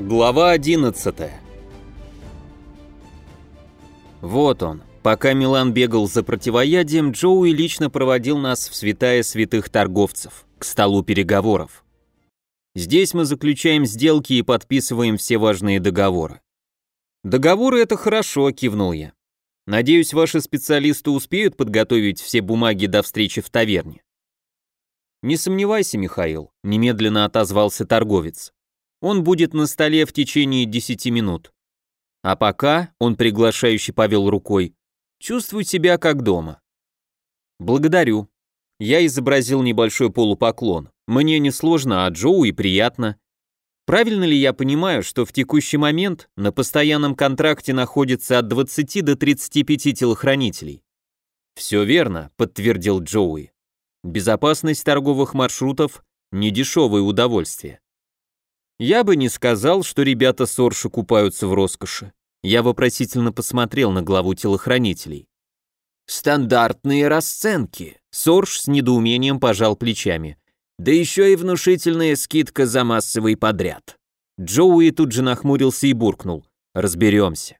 Глава 11 Вот он. Пока Милан бегал за противоядием, Джоуи лично проводил нас в святая святых торговцев, к столу переговоров. Здесь мы заключаем сделки и подписываем все важные договоры. Договоры — это хорошо, кивнул я. Надеюсь, ваши специалисты успеют подготовить все бумаги до встречи в таверне. Не сомневайся, Михаил, немедленно отозвался торговец. Он будет на столе в течение 10 минут. А пока, он приглашающе повел рукой, чувствуй себя как дома. Благодарю. Я изобразил небольшой полупоклон. Мне не сложно, а Джоу и приятно. Правильно ли я понимаю, что в текущий момент на постоянном контракте находится от 20 до 35 телохранителей? Все верно, подтвердил Джоуи. Безопасность торговых маршрутов – недешевое удовольствие. Я бы не сказал, что ребята Сорши купаются в роскоши. Я вопросительно посмотрел на главу телохранителей. Стандартные расценки. Сорж с недоумением пожал плечами. Да еще и внушительная скидка за массовый подряд. Джоуи тут же нахмурился и буркнул. Разберемся.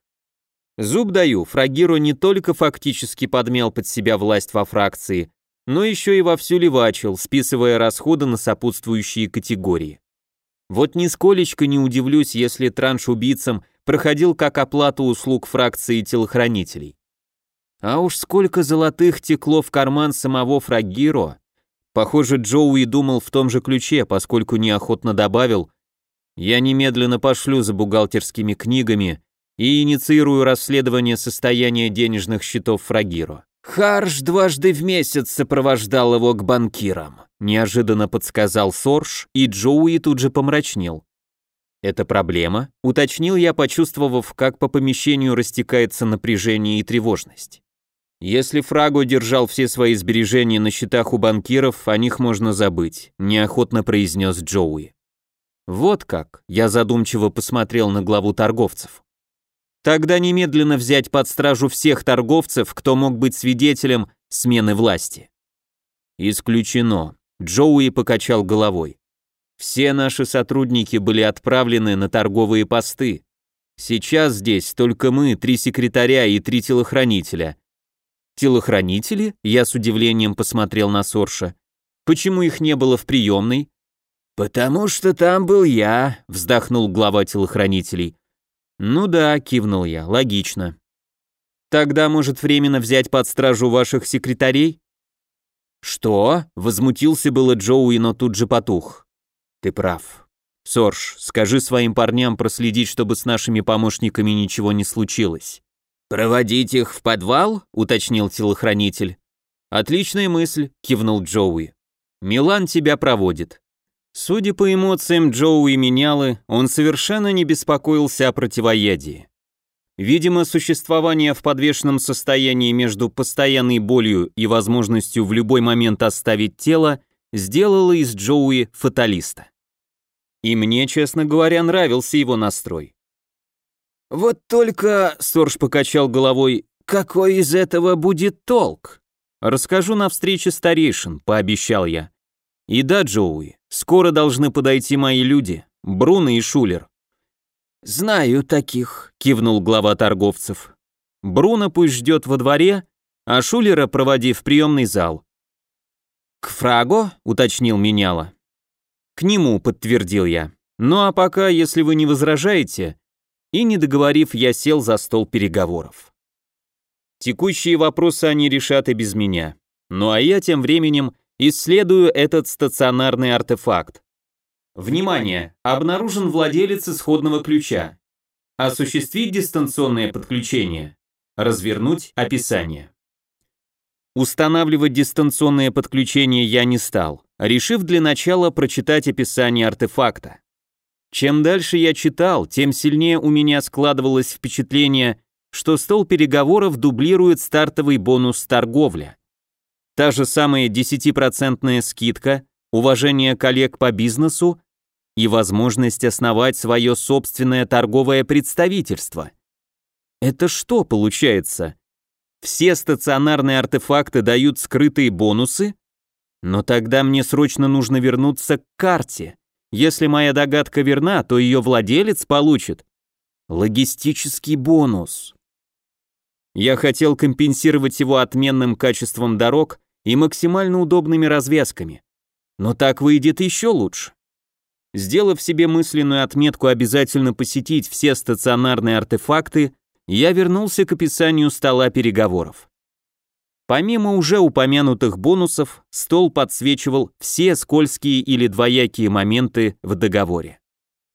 Зуб даю, Фрагиро не только фактически подмял под себя власть во фракции, но еще и вовсю левачил, списывая расходы на сопутствующие категории. Вот нисколечко не удивлюсь, если транш убийцам проходил как оплату услуг фракции телохранителей. А уж сколько золотых текло в карман самого Фрагиро. Похоже, Джоуи думал в том же ключе, поскольку неохотно добавил «Я немедленно пошлю за бухгалтерскими книгами и инициирую расследование состояния денежных счетов Фрагиро». Харш дважды в месяц сопровождал его к банкирам, неожиданно подсказал Сорж, и Джоуи тут же помрачнел. Это проблема, уточнил я, почувствовав, как по помещению растекается напряжение и тревожность. Если Фраго держал все свои сбережения на счетах у банкиров, о них можно забыть, неохотно произнес Джоуи. Вот как, я задумчиво посмотрел на главу торговцев. Тогда немедленно взять под стражу всех торговцев, кто мог быть свидетелем смены власти. Исключено. Джоуи покачал головой. Все наши сотрудники были отправлены на торговые посты. Сейчас здесь только мы, три секретаря и три телохранителя. Телохранители? Я с удивлением посмотрел на Сорша. Почему их не было в приемной? Потому что там был я, вздохнул глава телохранителей. «Ну да», — кивнул я, — «логично». «Тогда, может, временно взять под стражу ваших секретарей?» «Что?» — возмутился было Джоуи, но тут же потух. «Ты прав. Сорж, скажи своим парням проследить, чтобы с нашими помощниками ничего не случилось». «Проводить их в подвал?» — уточнил телохранитель. «Отличная мысль», — кивнул Джоуи. «Милан тебя проводит». Судя по эмоциям Джоуи Менялы, он совершенно не беспокоился о противоядии. Видимо, существование в подвешенном состоянии между постоянной болью и возможностью в любой момент оставить тело сделало из Джоуи фаталиста. И мне, честно говоря, нравился его настрой. «Вот только...» — Сорж покачал головой. «Какой из этого будет толк?» «Расскажу на встрече старейшин», — пообещал я. «И да, Джоуи, Скоро должны подойти мои люди, Бруно и Шулер. Знаю таких, кивнул глава торговцев. Бруно пусть ждет во дворе, а Шулера проводи в приемный зал. К Фраго, уточнил меняла. К нему, подтвердил я. Ну а пока, если вы не возражаете, и не договорив, я сел за стол переговоров. Текущие вопросы они решат и без меня. Ну а я тем временем Исследую этот стационарный артефакт. Внимание! Обнаружен владелец исходного ключа. Осуществить дистанционное подключение. Развернуть описание. Устанавливать дистанционное подключение я не стал, решив для начала прочитать описание артефакта. Чем дальше я читал, тем сильнее у меня складывалось впечатление, что стол переговоров дублирует стартовый бонус торговля. Та же самая 10% скидка, уважение коллег по бизнесу и возможность основать свое собственное торговое представительство. Это что получается? Все стационарные артефакты дают скрытые бонусы? Но тогда мне срочно нужно вернуться к карте Если моя догадка верна, то ее владелец получит логистический бонус. Я хотел компенсировать его отменным качеством дорог и максимально удобными развязками. Но так выйдет еще лучше. Сделав себе мысленную отметку обязательно посетить все стационарные артефакты, я вернулся к описанию стола переговоров. Помимо уже упомянутых бонусов, стол подсвечивал все скользкие или двоякие моменты в договоре.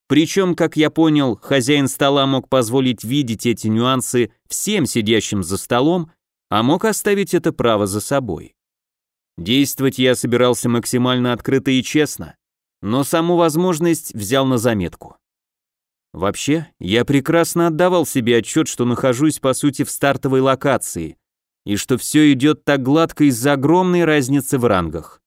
Причем, как я понял, хозяин стола мог позволить видеть эти нюансы всем сидящим за столом, а мог оставить это право за собой. Действовать я собирался максимально открыто и честно, но саму возможность взял на заметку. Вообще, я прекрасно отдавал себе отчет, что нахожусь по сути в стартовой локации, и что все идет так гладко из-за огромной разницы в рангах.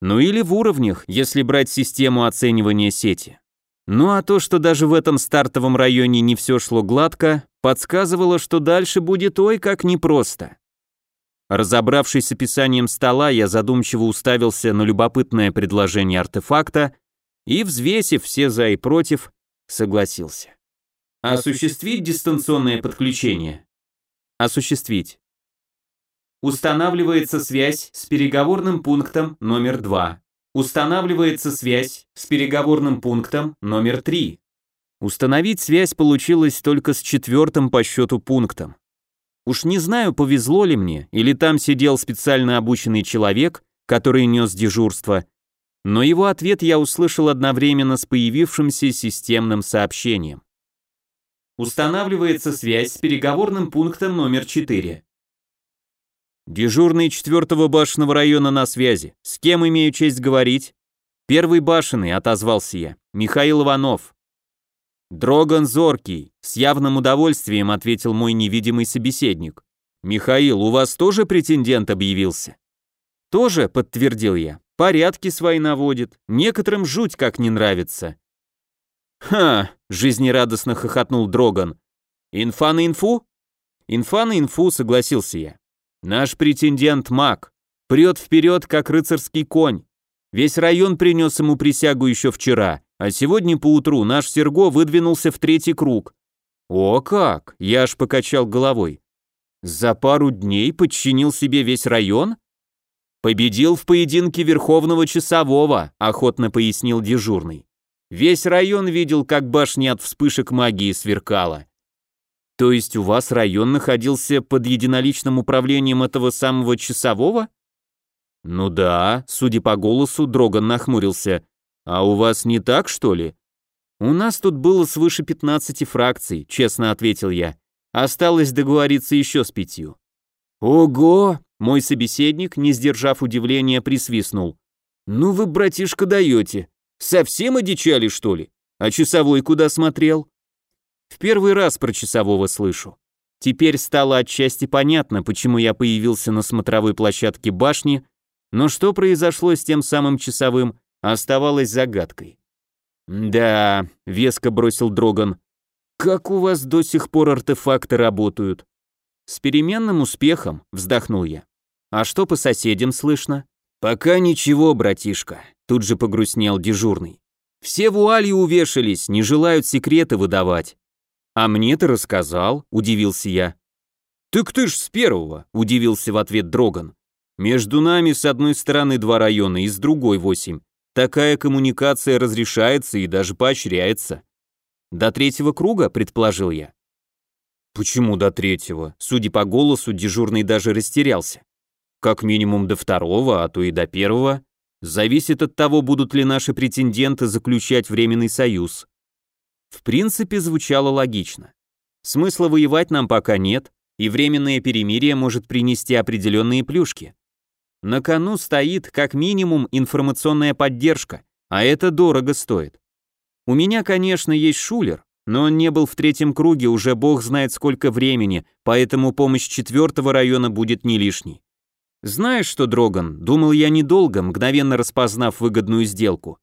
Ну или в уровнях, если брать систему оценивания сети. Ну а то, что даже в этом стартовом районе не все шло гладко, подсказывало, что дальше будет ой как непросто. Разобравшись с описанием стола, я задумчиво уставился на любопытное предложение артефакта и, взвесив все за и против, согласился. Осуществить дистанционное подключение. Осуществить. Устанавливается связь с переговорным пунктом номер 2. Устанавливается связь с переговорным пунктом номер 3. Установить связь получилось только с четвертым по счету пунктом. Уж не знаю, повезло ли мне, или там сидел специально обученный человек, который нес дежурство, но его ответ я услышал одновременно с появившимся системным сообщением. Устанавливается связь с переговорным пунктом номер 4. Дежурный четвертого башенного района на связи. С кем имею честь говорить? Первый башенный, отозвался я. Михаил Иванов. Дроган Зоркий, с явным удовольствием ответил мой невидимый собеседник. Михаил, у вас тоже претендент объявился? Тоже, подтвердил я. Порядки свои наводит, некоторым жуть как не нравится. Ха, жизнерадостно хохотнул Дроган. Инфа на инфу? Инфа на инфу, согласился я. Наш претендент маг. Прет вперед, как рыцарский конь. Весь район принес ему присягу еще вчера, а сегодня поутру наш Серго выдвинулся в третий круг. О как! Я аж покачал головой. За пару дней подчинил себе весь район? Победил в поединке Верховного Часового, охотно пояснил дежурный. Весь район видел, как башня от вспышек магии сверкала. То есть у вас район находился под единоличным управлением этого самого часового? Ну да, судя по голосу, Дроган нахмурился. А у вас не так, что ли? У нас тут было свыше 15 фракций, честно ответил я. Осталось договориться еще с пятью. Ого! Мой собеседник, не сдержав удивления, присвистнул. Ну вы, братишка, даете. Совсем одичали, что ли? А часовой куда смотрел? В первый раз про часового слышу. Теперь стало отчасти понятно, почему я появился на смотровой площадке башни, но что произошло с тем самым часовым, оставалось загадкой. «Да», — веско бросил Дроган, — «как у вас до сих пор артефакты работают?» «С переменным успехом», — вздохнул я. «А что по соседям слышно?» «Пока ничего, братишка», — тут же погрустнел дежурный. «Все вуалью увешались, не желают секреты выдавать. «А мне ты рассказал», — удивился я. «Так ты ж с первого», — удивился в ответ Дроган. «Между нами с одной стороны два района и с другой восемь. Такая коммуникация разрешается и даже поощряется». «До третьего круга», — предположил я. «Почему до третьего?» Судя по голосу, дежурный даже растерялся. «Как минимум до второго, а то и до первого. Зависит от того, будут ли наши претенденты заключать временный союз. В принципе, звучало логично. Смысла воевать нам пока нет, и временное перемирие может принести определенные плюшки. На кону стоит как минимум информационная поддержка, а это дорого стоит. У меня, конечно, есть шулер, но он не был в третьем круге уже бог знает сколько времени, поэтому помощь четвертого района будет не лишней. Знаешь что, Дроган, думал я недолго, мгновенно распознав выгодную сделку.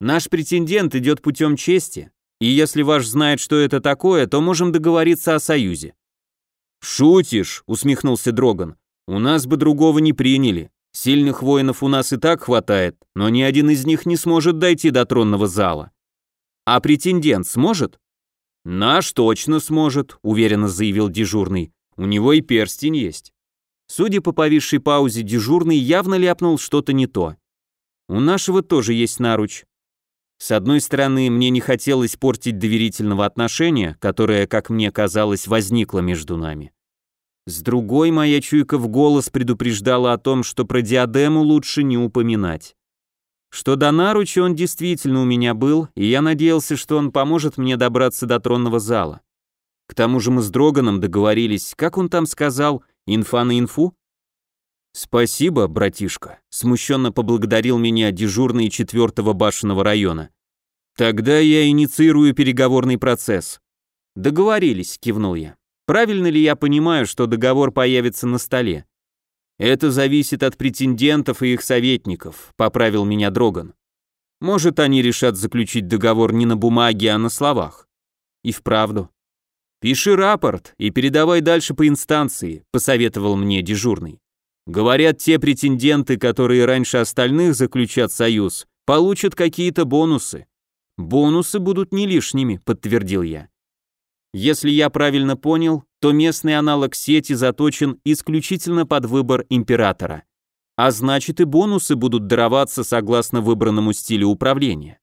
Наш претендент идет путем чести, и если ваш знает, что это такое, то можем договориться о союзе». «Шутишь», — усмехнулся Дроган. «У нас бы другого не приняли. Сильных воинов у нас и так хватает, но ни один из них не сможет дойти до тронного зала. А претендент сможет? Наш точно сможет, уверенно заявил дежурный. У него и перстень есть. Судя по повисшей паузе, дежурный явно ляпнул что-то не то. У нашего тоже есть наруч. С одной стороны, мне не хотелось портить доверительного отношения, которое, как мне казалось, возникло между нами. С другой, моя чуйка в голос предупреждала о том, что про диадему лучше не упоминать. Что до наруча он действительно у меня был, и я надеялся, что он поможет мне добраться до тронного зала. К тому же мы с Дроганом договорились, как он там сказал, инфа на инфу? «Спасибо, братишка», — смущенно поблагодарил меня дежурный четвертого башенного района. «Тогда я инициирую переговорный процесс». «Договорились», — кивнул я. Правильно ли я понимаю, что договор появится на столе? Это зависит от претендентов и их советников, поправил меня Дроган. Может, они решат заключить договор не на бумаге, а на словах. И вправду. Пиши рапорт и передавай дальше по инстанции, посоветовал мне дежурный. Говорят, те претенденты, которые раньше остальных заключат союз, получат какие-то бонусы. Бонусы будут не лишними, подтвердил я. Если я правильно понял, то местный аналог сети заточен исключительно под выбор императора. А значит и бонусы будут дароваться согласно выбранному стилю управления.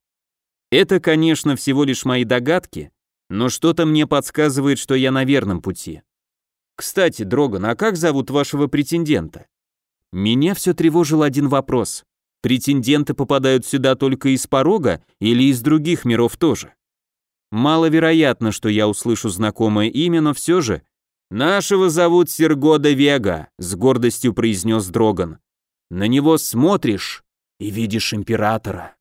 Это, конечно, всего лишь мои догадки, но что-то мне подсказывает, что я на верном пути. Кстати, Дроган, а как зовут вашего претендента? Меня все тревожил один вопрос. Претенденты попадают сюда только из порога или из других миров тоже? Маловероятно, что я услышу знакомое имя, но все же. «Нашего зовут Серго де Вега», — с гордостью произнес Дроган. «На него смотришь и видишь императора».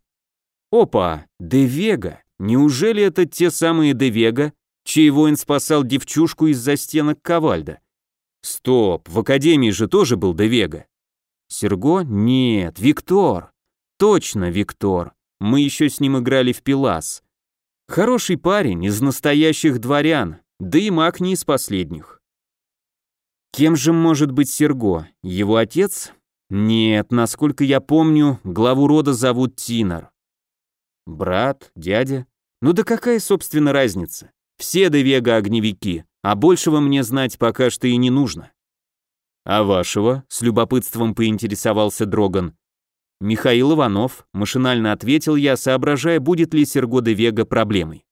«Опа, де Вега, неужели это те самые де Вега, чей воин спасал девчушку из-за стенок Ковальда?» «Стоп, в Академии же тоже был де Вега». «Серго? Нет, Виктор. Точно, Виктор. Мы еще с ним играли в Пилас. Хороший парень, из настоящих дворян, да и маг не из последних. Кем же может быть Серго? Его отец? Нет, насколько я помню, главу рода зовут Тинар. Брат, дядя? Ну да какая, собственно, разница? Все Девега огневики, а большего мне знать пока что и не нужно. А вашего? С любопытством поинтересовался Дроган. Михаил Иванов, машинально ответил я, соображая, будет ли Серго де Вега проблемой.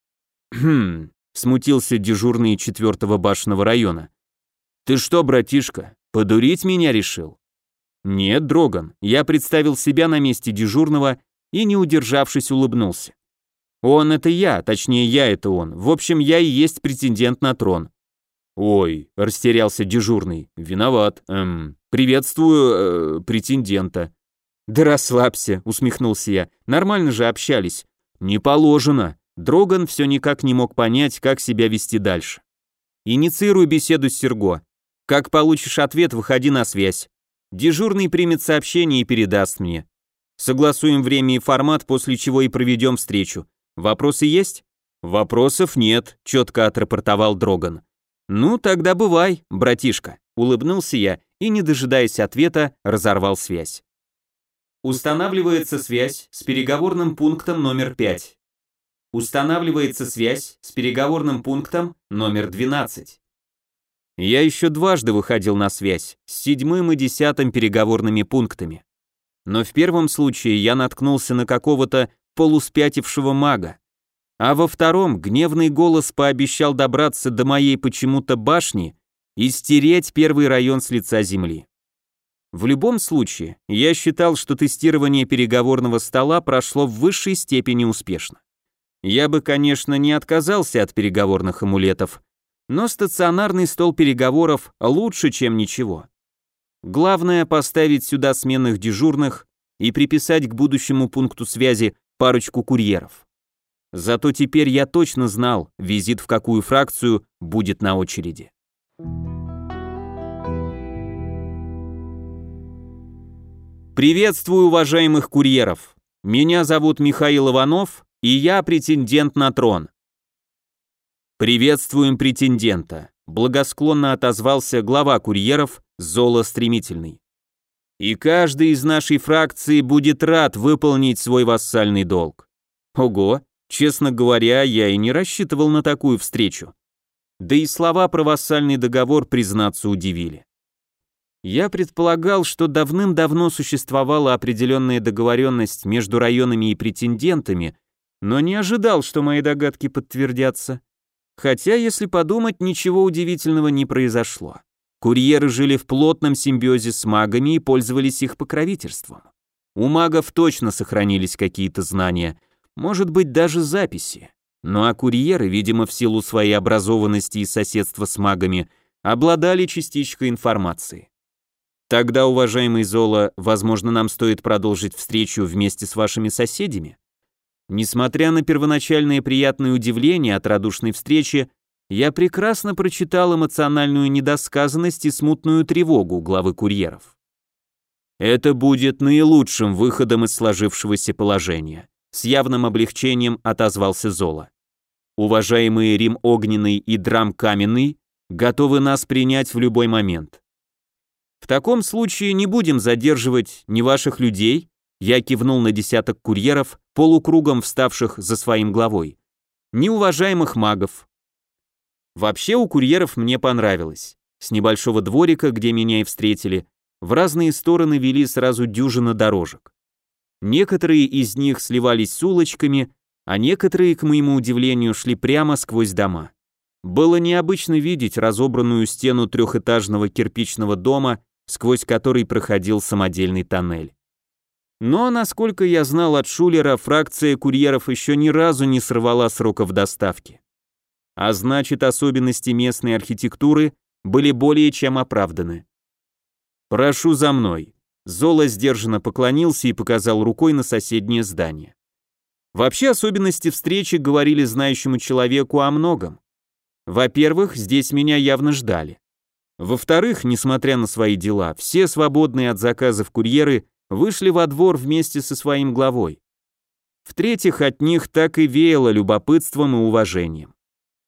Хм, смутился дежурный четвертого башенного района. Ты что, братишка, подурить меня решил? Нет, Дроган, я представил себя на месте дежурного и, не удержавшись, улыбнулся. Он это я, точнее я это он. В общем, я и есть претендент на трон. Ой, растерялся дежурный. Виноват. Эм, приветствую э, претендента. «Да расслабься», — усмехнулся я. «Нормально же общались». «Не положено». Дроган все никак не мог понять, как себя вести дальше. «Инициируй беседу с Серго. Как получишь ответ, выходи на связь. Дежурный примет сообщение и передаст мне. Согласуем время и формат, после чего и проведем встречу. Вопросы есть?» «Вопросов нет», — четко отрапортовал Дроган. «Ну, тогда бывай, братишка», — улыбнулся я и, не дожидаясь ответа, разорвал связь. Устанавливается связь с переговорным пунктом номер 5. Устанавливается связь с переговорным пунктом номер 12. Я еще дважды выходил на связь с седьмым и десятым переговорными пунктами. Но в первом случае я наткнулся на какого-то полуспятившего мага, а во втором гневный голос пообещал добраться до моей почему-то башни и стереть первый район с лица земли. В любом случае, я считал, что тестирование переговорного стола прошло в высшей степени успешно. Я бы, конечно, не отказался от переговорных амулетов, но стационарный стол переговоров лучше, чем ничего. Главное поставить сюда сменных дежурных и приписать к будущему пункту связи парочку курьеров. Зато теперь я точно знал, визит в какую фракцию будет на очереди. Приветствую уважаемых курьеров. Меня зовут Михаил Иванов, и я претендент на трон. Приветствуем претендента. Благосклонно отозвался глава курьеров Зола Стремительный. И каждый из нашей фракции будет рад выполнить свой вассальный долг. Ого, честно говоря, я и не рассчитывал на такую встречу. Да и слова про вассальный договор, признаться, удивили. Я предполагал, что давным-давно существовала определенная договоренность между районами и претендентами, но не ожидал, что мои догадки подтвердятся. Хотя, если подумать, ничего удивительного не произошло. Курьеры жили в плотном симбиозе с магами и пользовались их покровительством. У магов точно сохранились какие-то знания, может быть, даже записи. Ну а курьеры, видимо, в силу своей образованности и соседства с магами, обладали частичкой информации. Тогда, уважаемый Зола, возможно, нам стоит продолжить встречу вместе с вашими соседями? Несмотря на первоначальное приятное удивление от радушной встречи, я прекрасно прочитал эмоциональную недосказанность и смутную тревогу главы курьеров. Это будет наилучшим выходом из сложившегося положения. С явным облегчением отозвался Зола. Уважаемые Рим Огненный и Драм Каменный готовы нас принять в любой момент. В таком случае не будем задерживать ни ваших людей, я кивнул на десяток курьеров, полукругом вставших за своим главой, ни уважаемых магов. Вообще у курьеров мне понравилось. С небольшого дворика, где меня и встретили, в разные стороны вели сразу дюжина дорожек. Некоторые из них сливались с улочками, а некоторые, к моему удивлению, шли прямо сквозь дома. Было необычно видеть разобранную стену трехэтажного кирпичного дома сквозь который проходил самодельный тоннель. Но, насколько я знал от Шулера, фракция курьеров еще ни разу не сорвала сроков доставки. А значит, особенности местной архитектуры были более чем оправданы. «Прошу за мной». Зола сдержанно поклонился и показал рукой на соседнее здание. Вообще особенности встречи говорили знающему человеку о многом. Во-первых, здесь меня явно ждали. Во-вторых, несмотря на свои дела, все свободные от заказов курьеры вышли во двор вместе со своим главой. В-третьих, от них так и веяло любопытством и уважением.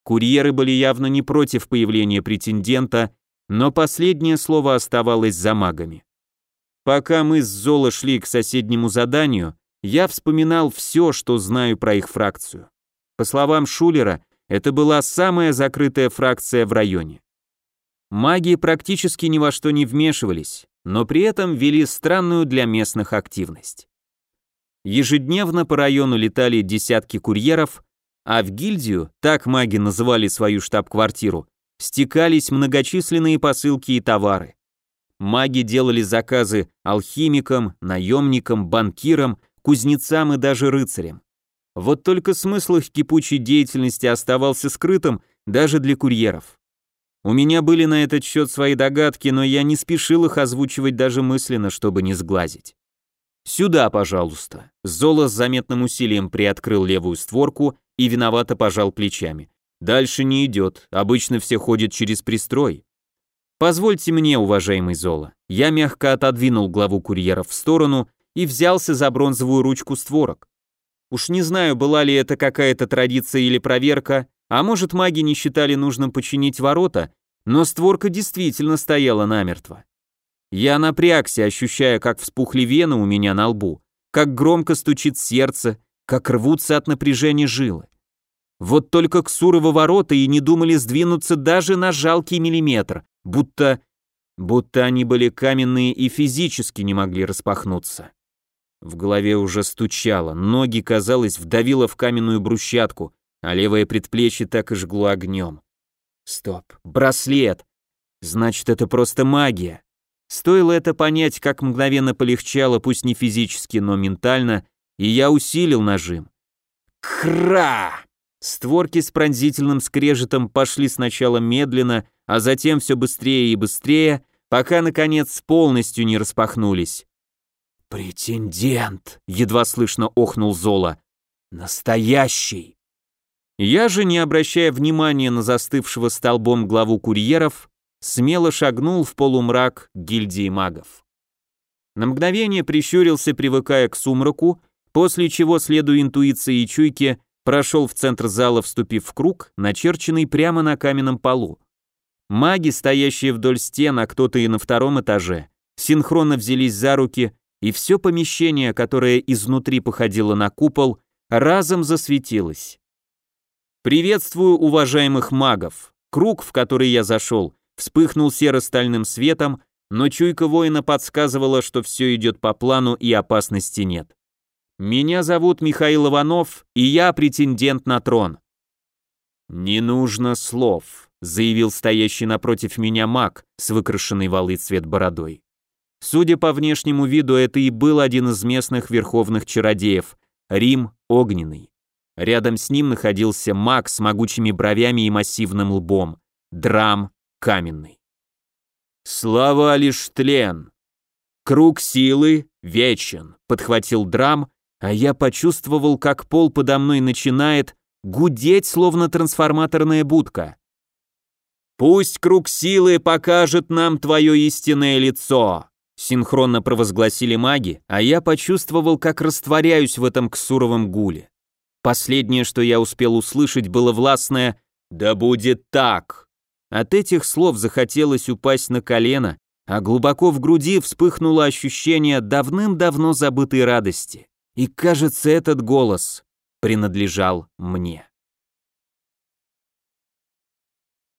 Курьеры были явно не против появления претендента, но последнее слово оставалось за магами. Пока мы с Золо шли к соседнему заданию, я вспоминал все, что знаю про их фракцию. По словам Шулера, это была самая закрытая фракция в районе. Маги практически ни во что не вмешивались, но при этом вели странную для местных активность. Ежедневно по району летали десятки курьеров, а в гильдию, так маги называли свою штаб-квартиру, стекались многочисленные посылки и товары. Маги делали заказы алхимикам, наемникам, банкирам, кузнецам и даже рыцарям. Вот только смысл их кипучей деятельности оставался скрытым даже для курьеров. У меня были на этот счет свои догадки, но я не спешил их озвучивать даже мысленно, чтобы не сглазить. «Сюда, пожалуйста». Зола с заметным усилием приоткрыл левую створку и виновато пожал плечами. «Дальше не идет, обычно все ходят через пристрой». «Позвольте мне, уважаемый Зола». Я мягко отодвинул главу курьеров в сторону и взялся за бронзовую ручку створок. Уж не знаю, была ли это какая-то традиция или проверка, а может, маги не считали нужным починить ворота, но створка действительно стояла намертво. Я напрягся, ощущая, как вспухли вены у меня на лбу, как громко стучит сердце, как рвутся от напряжения жилы. Вот только Ксуровы ворота и не думали сдвинуться даже на жалкий миллиметр, будто... будто они были каменные и физически не могли распахнуться. В голове уже стучало, ноги, казалось, вдавило в каменную брусчатку, а левое предплечье так и жгло огнем. Стоп, браслет! Значит, это просто магия. Стоило это понять, как мгновенно полегчало, пусть не физически, но ментально, и я усилил нажим. Кра! Створки с пронзительным скрежетом пошли сначала медленно, а затем все быстрее и быстрее, пока, наконец, полностью не распахнулись. «Претендент!» — едва слышно охнул Зола. «Настоящий!» Я же, не обращая внимания на застывшего столбом главу курьеров, смело шагнул в полумрак гильдии магов. На мгновение прищурился, привыкая к сумраку, после чего, следуя интуиции и чуйке, прошел в центр зала, вступив в круг, начерченный прямо на каменном полу. Маги, стоящие вдоль стен, а кто-то и на втором этаже, синхронно взялись за руки, и все помещение, которое изнутри походило на купол, разом засветилось. «Приветствую уважаемых магов!» Круг, в который я зашел, вспыхнул серо-стальным светом, но чуйка воина подсказывала, что все идет по плану и опасности нет. «Меня зовут Михаил Иванов, и я претендент на трон». «Не нужно слов», — заявил стоящий напротив меня маг с выкрашенной валы цвет бородой. Судя по внешнему виду, это и был один из местных верховных чародеев, Рим Огненный. Рядом с ним находился маг с могучими бровями и массивным лбом, Драм Каменный. «Слова лишь тлен. Круг силы вечен», — подхватил Драм, а я почувствовал, как пол подо мной начинает гудеть, словно трансформаторная будка. «Пусть круг силы покажет нам твое истинное лицо», Синхронно провозгласили маги, а я почувствовал, как растворяюсь в этом ксуровом гуле. Последнее, что я успел услышать, было властное «Да будет так!». От этих слов захотелось упасть на колено, а глубоко в груди вспыхнуло ощущение давным-давно забытой радости. И кажется, этот голос принадлежал мне.